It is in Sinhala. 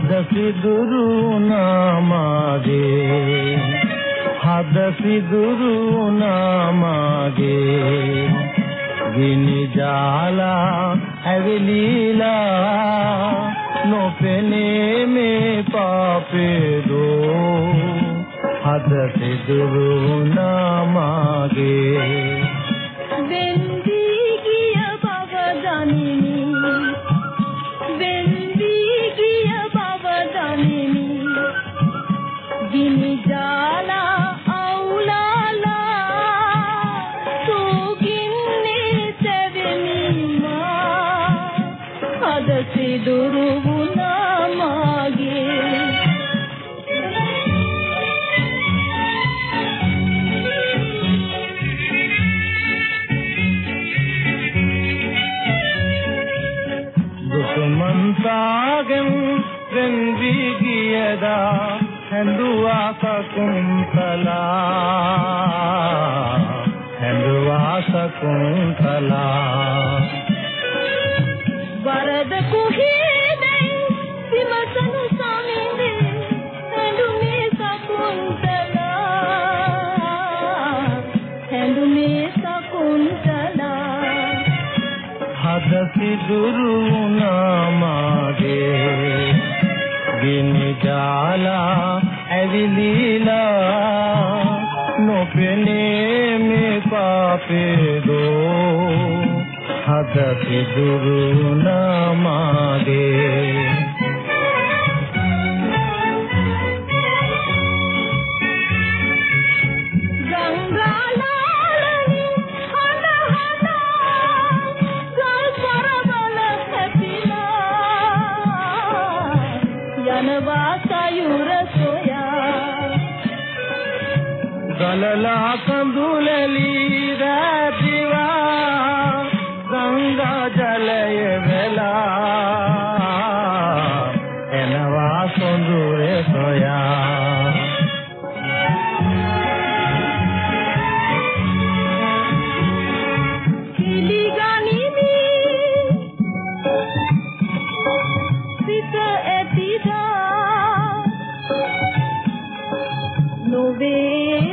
සිදුරු නාමගේ. හද සිදුරු නාමගේ. ගිනි ජාලා ඇවිලීලා නොපෙනේ මේ පාපේ දෝ. හද සිදුරු නාමගේ සිදුරු වුණා මාගේ දුකමන්තාගෙන් වෙන් වී ගියදා හැඳුවා සකුන්තලා. හැඳුවා සකුන්තලා. වරද කුහේදයි විමසනු සමින්දේ හැඳුනේ සකුන්තලා. හැඳුනේ සකුන්තලා. හද සිදුරු නාමගේ ගිනි ජාලා ඇවිලීලා නොපෙනේ මේ පාපේ දෝ. හද සිදුරු නාමගේ ಮಲಲ ಕಂದುಲಲಿ ದಿವಾ ಗಂಗಾ ಜಲಯ ವೆಲ ಎನವಾ ಕೊಂದುರೆ ಸೋಯಾ baby.